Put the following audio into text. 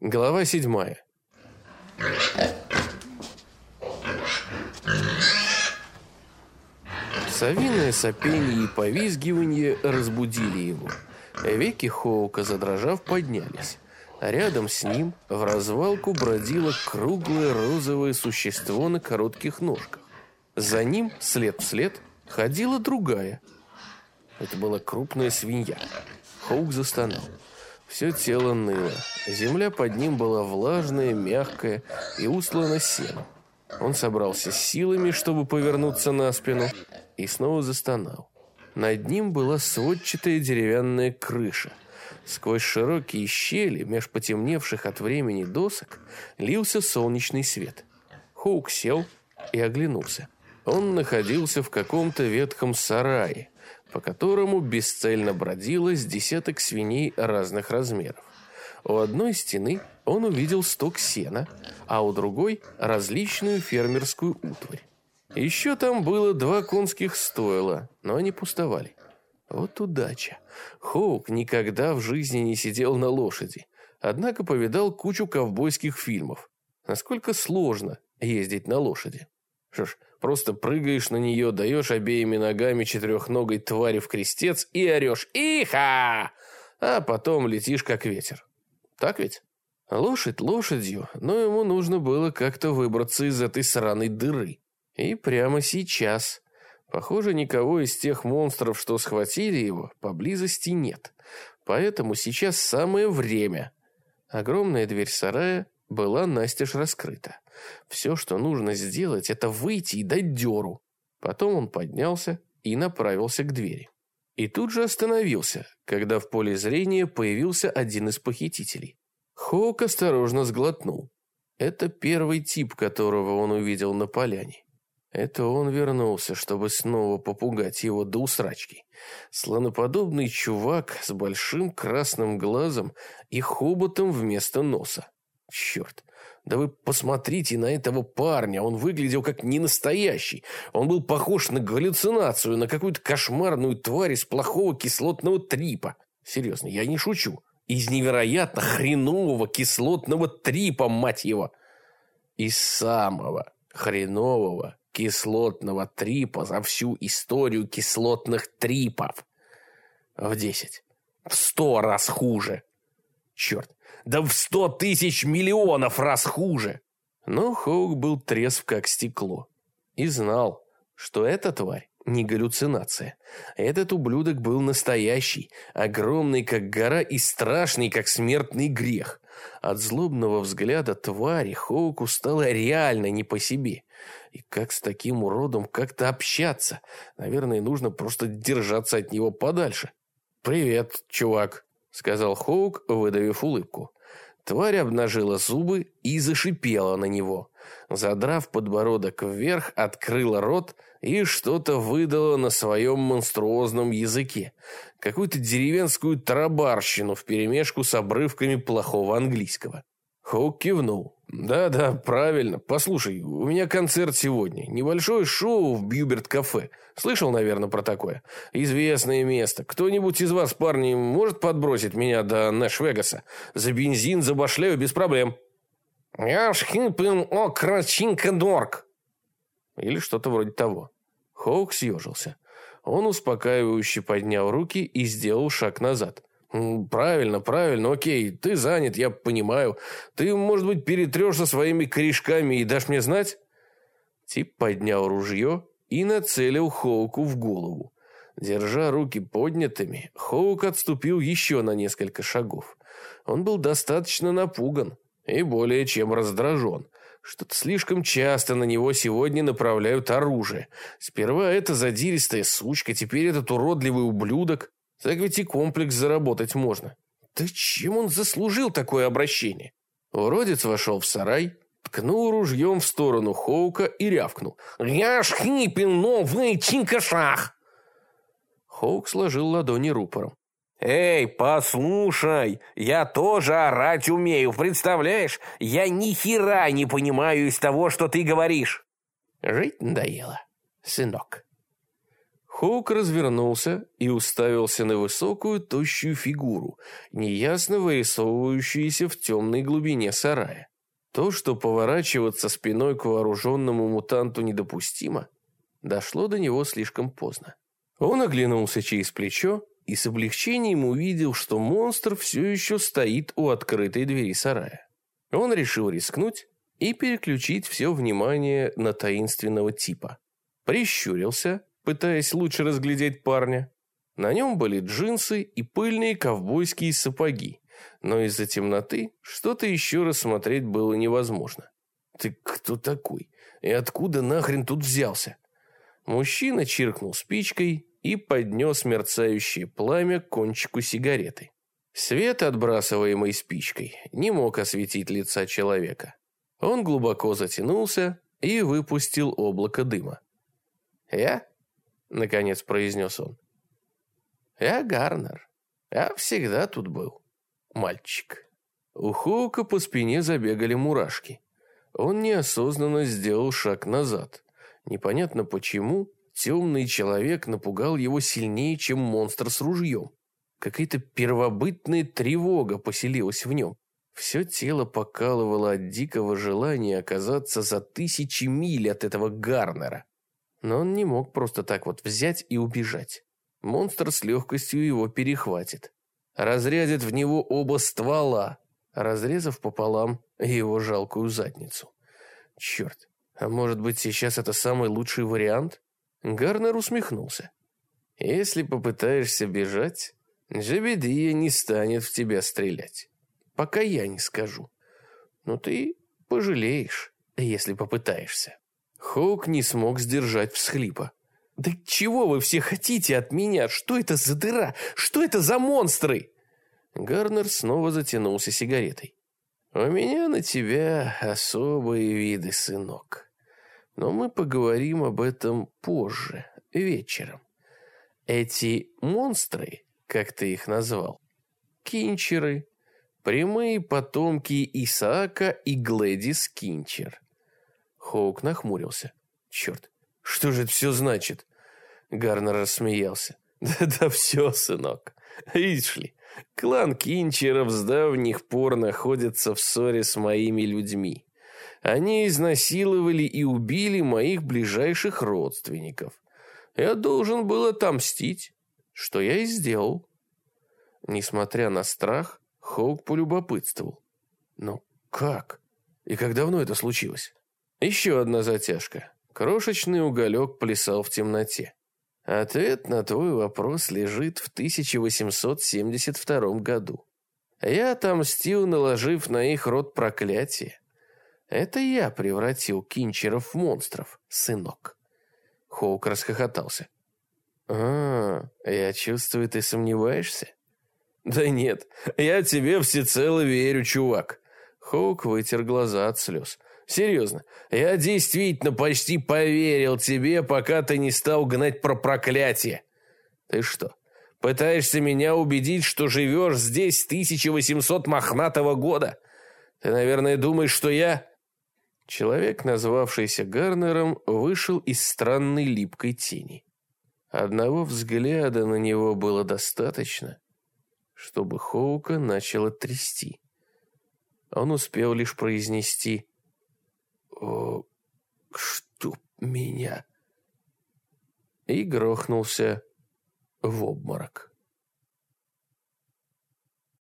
Глава седьмая. Совиное сопение и повизгивание разбудили его. Веки Хоука, задрожав, поднялись. Рядом с ним в развалку бродило круглое розовое существо на коротких ножках. За ним, след в след, ходила другая. Это была крупная свинья. Хоук застонал. Все тело ныло. Земля под ним была влажная, мягкая и услана сеном. Он собрался с силами, чтобы повернуться на спину, и снова застонал. Над ним была сводчатая деревянная крыша. Сквозь широкие щели, меж потемневших от времени досок, лился солнечный свет. Хоук сел и оглянулся. Он находился в каком-то ветхом сарае, по которому бесцельно бродило с десяток свиней разных размеров. У одной стены он увидел сток сена, а у другой – различную фермерскую утварь. Еще там было два конских стойла, но они пустовали. Вот удача. Хоук никогда в жизни не сидел на лошади, однако повидал кучу ковбойских фильмов. Насколько сложно ездить на лошади. Что ж, просто прыгаешь на нее, даешь обеими ногами четырехногой твари в крестец и орешь «Иха!», а потом летишь как ветер. Так ведь? Лошадь лошадью, но ему нужно было как-то выбраться из этой сраной дыры. И прямо сейчас. Похоже, никого из тех монстров, что схватили его, поблизости нет. Поэтому сейчас самое время. Огромная дверь сарая была настежь раскрыта. Все, что нужно сделать, это выйти и дать дёру. Потом он поднялся и направился к двери. И тут же остановился, когда в поле зрения появился один из похитителей. Хоук осторожно сглотнул. Это первый тип, которого он увидел на поляне. Это он вернулся, чтобы снова попугать его до усрачки. Слоноподобный чувак с большим красным глазом и хоботом вместо носа. Черт, да вы посмотрите на этого парня, он выглядел как ненастоящий. Он был похож на галлюцинацию, на какую-то кошмарную тварь из плохого кислотного трипа. Серьезно, я не шучу. Из невероятно хренового кислотного трипа, мать его. Из самого хренового кислотного трипа за всю историю кислотных трипов. В десять. В сто раз хуже. Черт, да в сто тысяч миллионов раз хуже. Но Хоук был трезв как стекло. И знал, что эта тварь не галлюцинация. Этот ублюдок был настоящий, огромный как гора и страшный как смертный грех. От злобного взгляда твари Хоуку стало реально не по себе. И как с таким уродом как-то общаться? Наверное, нужно просто держаться от него подальше. «Привет, чувак», — сказал Хоук, выдавив улыбку. Тварь обнажила зубы и зашипела на него. Задрав подбородок вверх, открыла рот и что-то выдала на своем монструозном языке. Какую-то деревенскую тарабарщину вперемешку с обрывками плохого английского. Хоук кивнул. «Да-да, правильно. Послушай, у меня концерт сегодня. Небольшое шоу в Бьюберт-кафе. Слышал, наверное, про такое? Известное место. Кто-нибудь из вас, парни, может подбросить меня до Нэш-Вегаса? За бензин забашляю без проблем». «Я шхипен окрачинка дорг». Или что-то вроде того. Хоук съежился. Он успокаивающе поднял руки и сделал шаг назад. «Правильно, правильно, окей, ты занят, я понимаю. Ты, может быть, перетрешься своими корешками и дашь мне знать?» Тип поднял ружье и нацелил Хоуку в голову. Держа руки поднятыми, Хоук отступил еще на несколько шагов. Он был достаточно напуган и более чем раздражен. Что-то слишком часто на него сегодня направляют оружие. Сперва эта задиристая сучка, теперь этот уродливый ублюдок. Так ведь и комплекс заработать можно. Да чем он заслужил такое обращение? Уродец вошел в сарай, ткнул ружьем в сторону Хоука и рявкнул. «Я ж хнипин новый чинкашах!» Хоук сложил ладони рупором. «Эй, послушай, я тоже орать умею, представляешь? Я ни хера не понимаю из того, что ты говоришь». Жить надоело, сынок. Хоук развернулся и уставился на высокую, тощую фигуру, неясно вырисовывающуюся в темной глубине сарая. То, что поворачиваться спиной к вооруженному мутанту недопустимо, дошло до него слишком поздно. Он оглянулся через плечо и с облегчением увидел, что монстр все еще стоит у открытой двери сарая. Он решил рискнуть и переключить все внимание на таинственного типа. Прищурился, пытаясь лучше разглядеть парня. На нем были джинсы и пыльные ковбойские сапоги, но из-за темноты что-то еще рассмотреть было невозможно. «Ты кто такой? И откуда нахрен тут взялся?» Мужчина чиркнул спичкой и поднес мерцающее пламя к кончику сигареты. Свет, отбрасываемый спичкой, не мог осветить лица человека. Он глубоко затянулся и выпустил облако дыма. «Я?» — наконец произнес он. «Я Гарнер. Я всегда тут был. Мальчик». У Хоука по спине забегали мурашки. Он неосознанно сделал шаг назад. Непонятно почему, темный человек напугал его сильнее, чем монстр с ружьем. Какая-то первобытная тревога поселилась в нем. Все тело покалывало от дикого желания оказаться за тысячи миль от этого Гарнера. Но он не мог просто так вот взять и убежать. Монстр с легкостью его перехватит. Разрядит в него оба ствола, разрезав пополам его жалкую задницу. Черт, а может быть сейчас это самый лучший вариант? Гарнер усмехнулся. Если попытаешься бежать, Джебедия не станет в тебя стрелять. Пока я не скажу. Но ты пожалеешь, если попытаешься. Хоук не смог сдержать всхлипа. «Да чего вы все хотите от меня? Что это за дыра? Что это за монстры?» Гарнер снова затянулся сигаретой. «У меня на тебя особые виды, сынок. Но мы поговорим об этом позже, вечером. Эти монстры как ты их назвал. Кинчеры. Прямые потомки Исаака и Глэдис Кинчер. Хоук нахмурился. Черт, что же это все значит? Гарнер рассмеялся. Да-да, все, сынок. Видишь ли, клан Кинчеров с давних пор находится в ссоре с моими людьми. Они изнасиловали и убили моих ближайших родственников. Я должен был отомстить что я и сделал. Несмотря на страх, Хоук полюбопытствовал. Но как? И как давно это случилось? Еще одна затяжка. Крошечный уголек плясал в темноте. Ответ на твой вопрос лежит в 1872 году. Я отомстил, наложив на их род проклятие. Это я превратил кинчеров в монстров, сынок. Хоук расхохотался. «А, я чувствую, ты сомневаешься?» «Да нет, я тебе всецело верю, чувак». Хоук вытер глаза от слез. «Серьезно, я действительно почти поверил тебе, пока ты не стал гнать про проклятие. Ты что, пытаешься меня убедить, что живешь здесь с 1800 мохнатого года? Ты, наверное, думаешь, что я...» Человек, назвавшийся Гарнером, вышел из странной липкой тени. Одного взгляда на него было достаточно, чтобы Хоука начало трясти. Он успел лишь произнести «О, что меня?» и грохнулся в обморок.